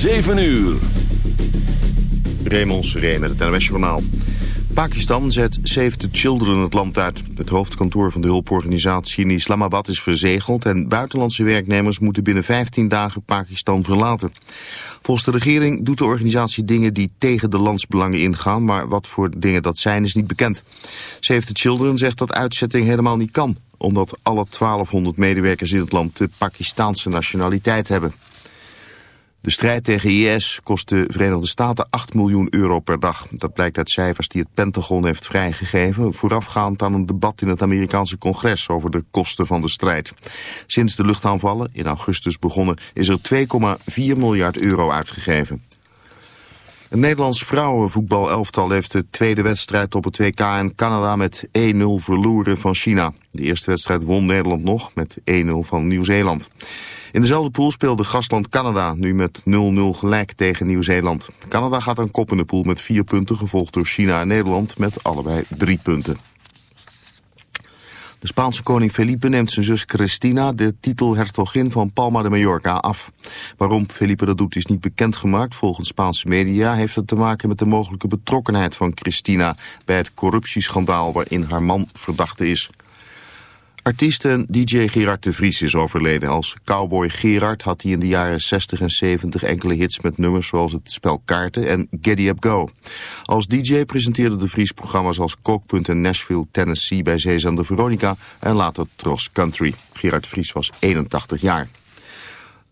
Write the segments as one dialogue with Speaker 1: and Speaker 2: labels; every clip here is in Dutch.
Speaker 1: 7 uur.
Speaker 2: Raymond Seré met het NWS Journaal. Pakistan zet Save the Children het land uit. Het hoofdkantoor van de hulporganisatie in Islamabad is verzegeld... en buitenlandse werknemers moeten binnen 15 dagen Pakistan verlaten. Volgens de regering doet de organisatie dingen die tegen de landsbelangen ingaan... maar wat voor dingen dat zijn is niet bekend. Save the Children zegt dat uitzetting helemaal niet kan... omdat alle 1200 medewerkers in het land de Pakistaanse nationaliteit hebben. De strijd tegen IS kost de Verenigde Staten 8 miljoen euro per dag. Dat blijkt uit cijfers die het Pentagon heeft vrijgegeven... voorafgaand aan een debat in het Amerikaanse congres over de kosten van de strijd. Sinds de luchtaanvallen, in augustus begonnen, is er 2,4 miljard euro uitgegeven. Het Nederlands vrouwenvoetbalelftal heeft de tweede wedstrijd op het WK in Canada met 1-0 verloren van China. De eerste wedstrijd won Nederland nog met 1-0 van Nieuw-Zeeland. In dezelfde pool speelde gastland Canada nu met 0-0 gelijk tegen Nieuw-Zeeland. Canada gaat aan kop in de pool met vier punten, gevolgd door China en Nederland met allebei drie punten. De Spaanse koning Felipe neemt zijn zus Cristina de titel hertogin van Palma de Mallorca af. Waarom Felipe dat doet is niet bekendgemaakt. Volgens Spaanse media heeft het te maken met de mogelijke betrokkenheid van Cristina bij het corruptieschandaal waarin haar man verdachte is. Artiest en DJ Gerard de Vries is overleden. Als cowboy Gerard had hij in de jaren 60 en 70 enkele hits met nummers zoals het spel Kaarten en Giddy Up Go. Als DJ presenteerde de Vries programma's als Cookpunt en Nashville, Tennessee bij Zeezender Veronica en later Tros Country. Gerard de Vries was 81 jaar.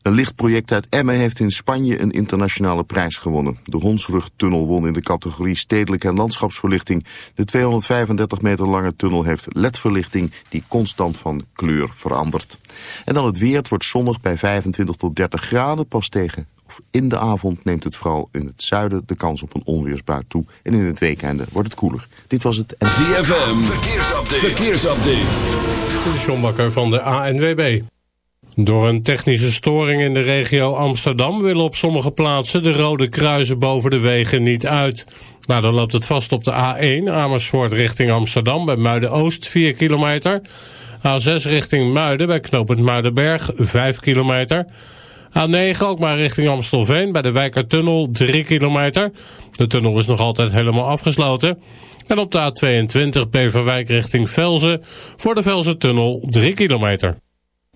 Speaker 2: Een lichtproject uit Emmen heeft in Spanje een internationale prijs gewonnen. De Honsrugtunnel won in de categorie stedelijke en landschapsverlichting. De 235 meter lange tunnel heeft ledverlichting die constant van kleur verandert. En dan het weer. Het wordt zonnig bij 25 tot 30 graden. Pas tegen of in de avond neemt het vooral in het zuiden de kans op een onweersbui toe. En in het weekende wordt het koeler. Dit was het...
Speaker 1: ZFM. Verkeersupdate. Verkeersupdate.
Speaker 3: De John Bakker van de ANWB. Door een technische storing in de regio Amsterdam willen op sommige plaatsen de rode kruisen boven de wegen niet uit. Nou, dan loopt het vast op de A1 Amersfoort richting Amsterdam bij Muiden-Oost 4 kilometer. A6 richting Muiden bij knooppunt Muidenberg 5 kilometer. A9 ook maar richting Amstelveen bij de Wijkertunnel 3 kilometer. De tunnel is nog altijd helemaal afgesloten. En op de A22 Beverwijk richting Velzen voor de Velzen-tunnel 3 kilometer.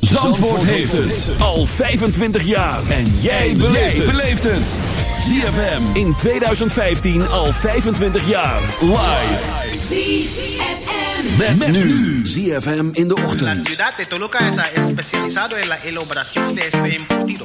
Speaker 1: Zandvoort heeft het al 25 jaar. En jij beleeft het. ZFM in 2015 al 25 jaar. Live.
Speaker 4: ZFM.
Speaker 1: Met, nu. ZFM in de
Speaker 5: La
Speaker 1: ochtend.
Speaker 5: ciudad de Toluca es especializado en la elaboración de este embutido,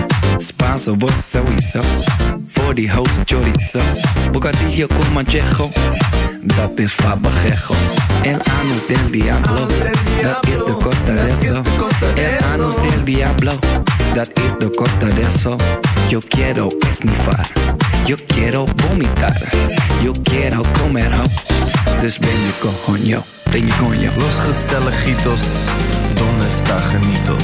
Speaker 6: Spanso, vos sowieso. Voor die host chorizo. Bocadillo con manchejo. Dat is fabajejo. El anus del diablo. Dat is de costa de eso. El anus del diablo. Dat is de costa de eso. Yo quiero esnifar. Yo quiero vomitar. Yo quiero comer ho. Dus ben je je coño.
Speaker 7: Los Gestelejitos. ¿Dónde está Janitos?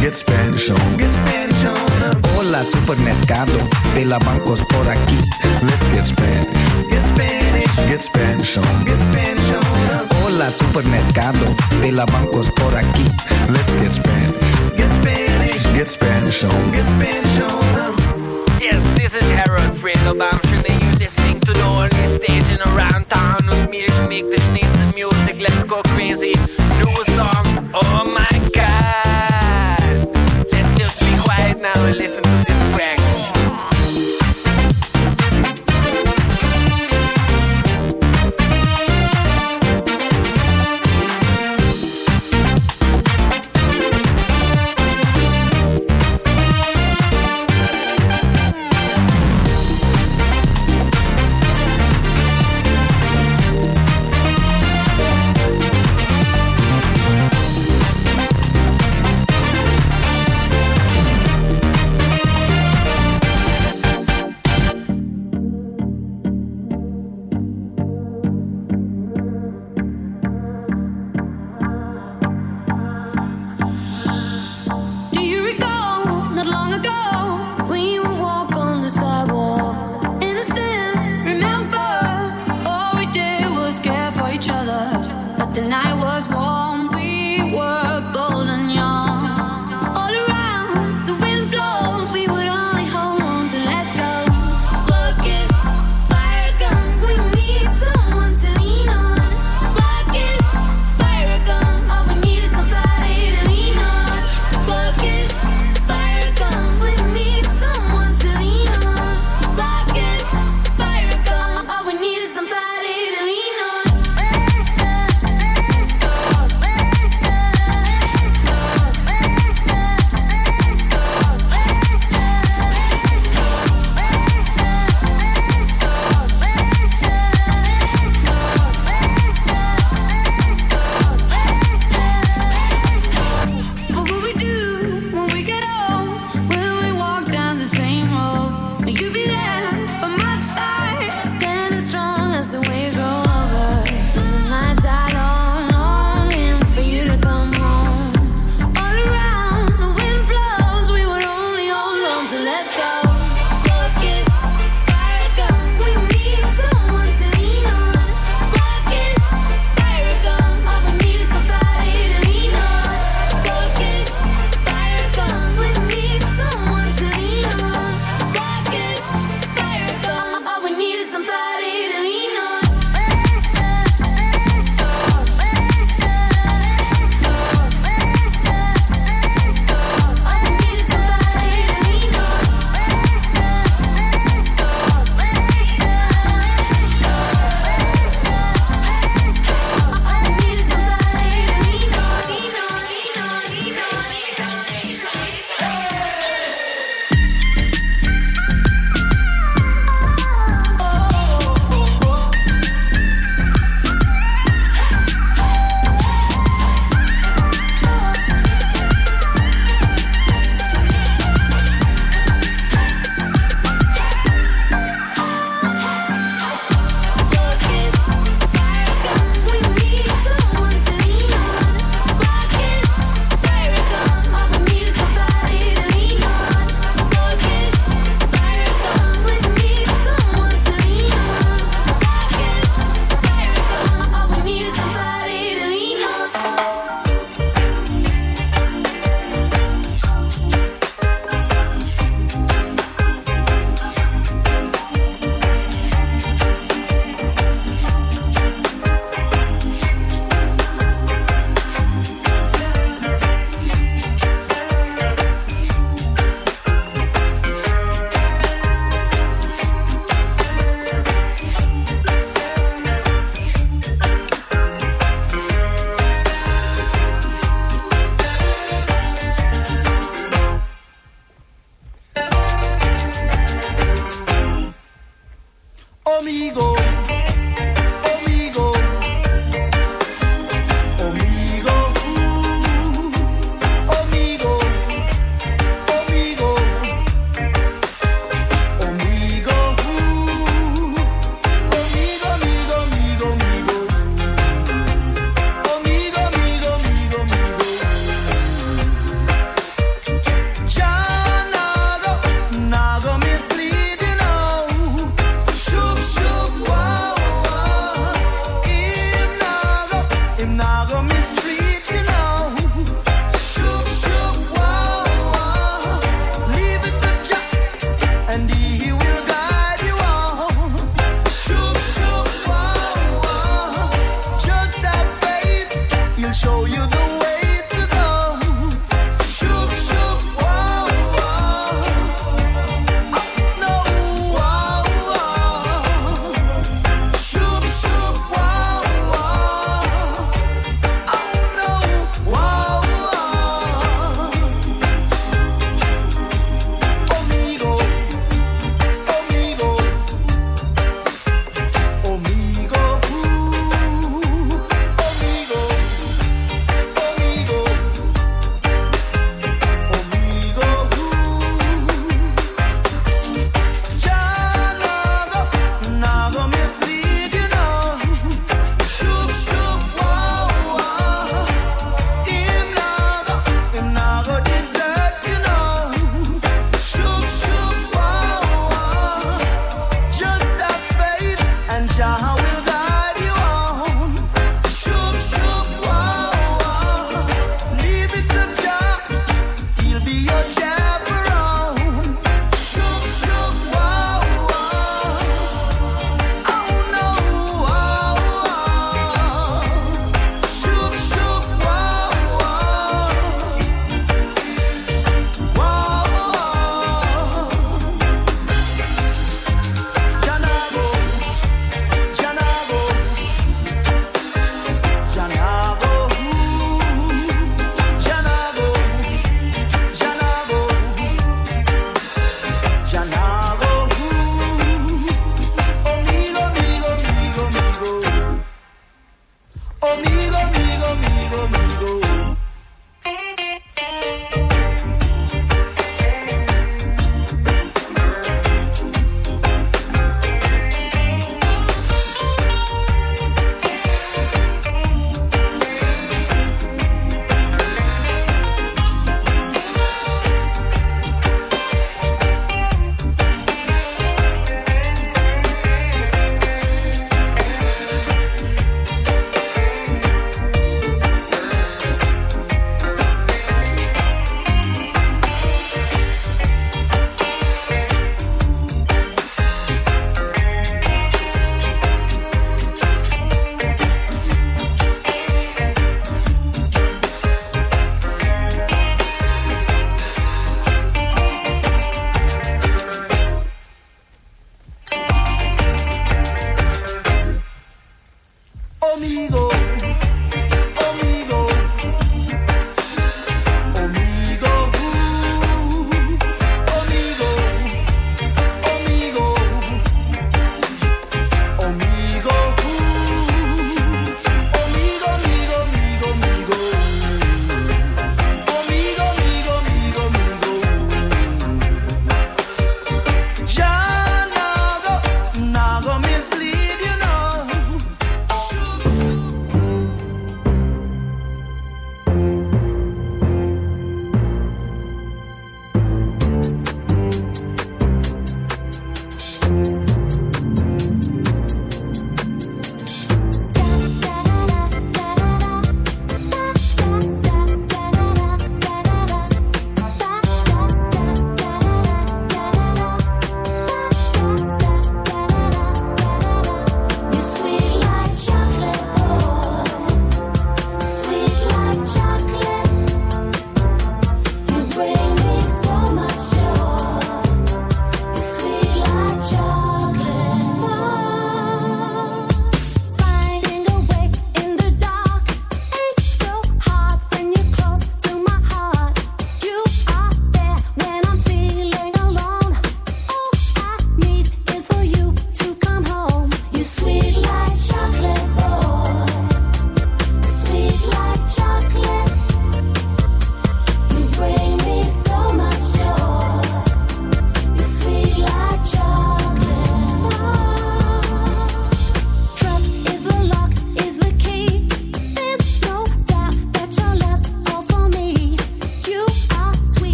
Speaker 7: Get Spanish on.
Speaker 6: Get Spanish on. Hola, supermercado de la bancos por aquí.
Speaker 7: Let's get Spanish.
Speaker 6: Get Spanish.
Speaker 7: Get Spanish on.
Speaker 6: Get Spanish on. Hola, supermercado de la bancos por aquí.
Speaker 7: Let's get Spanish.
Speaker 6: Get Spanish.
Speaker 7: Get Spanish on.
Speaker 6: Get Spanish on.
Speaker 4: Yes, this is Harold Fredo. I'm sure you're listening to the only station around town with me to make the sneeze music. Let's go crazy. Do a song. Oh my listen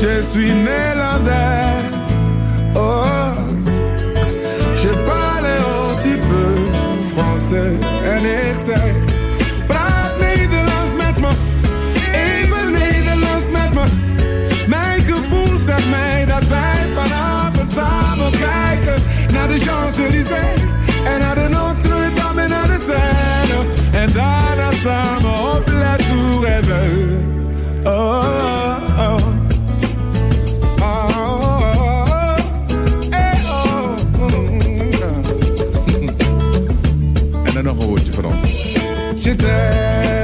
Speaker 8: je suis Nederlands. Oh, je parle un petit peu français. En ik zei, praat Nederlands met me. Even Nederlands met me. Mijn gevoel zegt mij dat wij vanavond samen kijken naar de Champs-Élysées
Speaker 9: te der.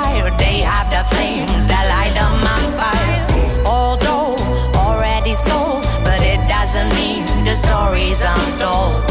Speaker 9: Have the flames that light up my fire. Although already sold, but it doesn't mean the story's untold.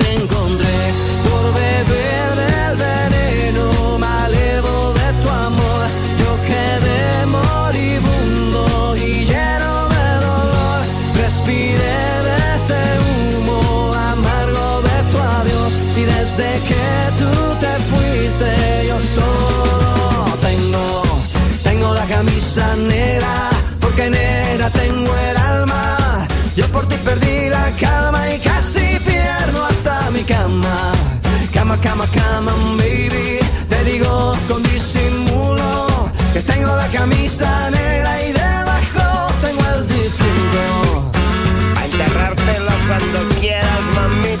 Speaker 10: Cama, baby. Te digo con disimulo que tengo la camisa negra y debajo tengo el difunto.
Speaker 11: A enterrártelo cuando quieras, mamita.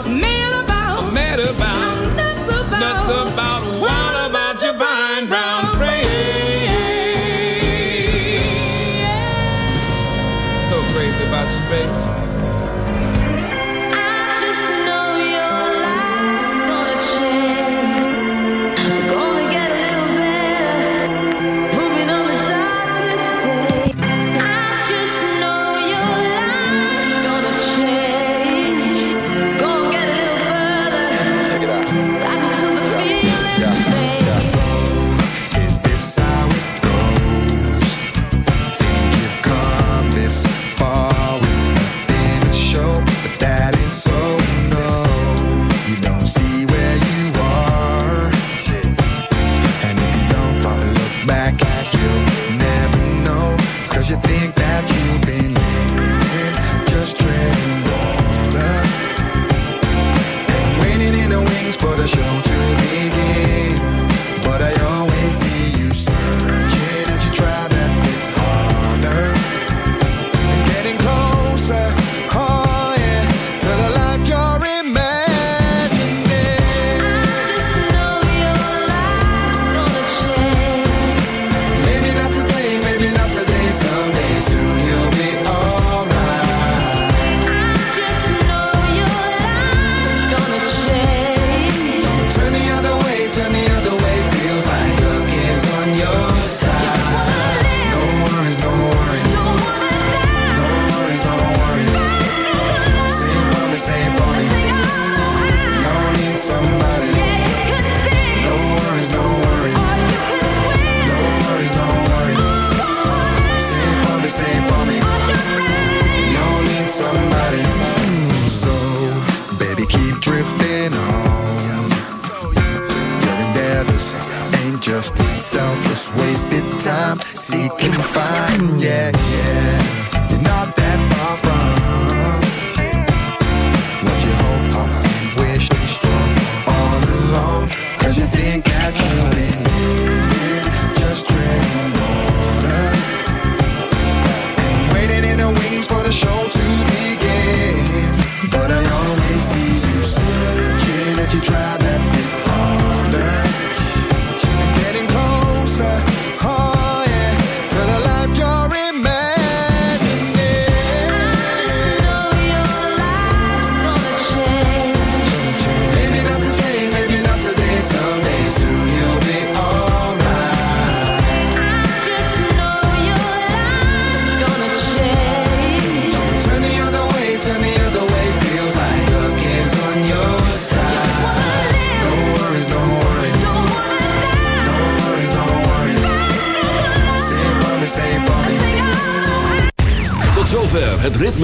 Speaker 12: about. Nuts about.
Speaker 13: Nuts about.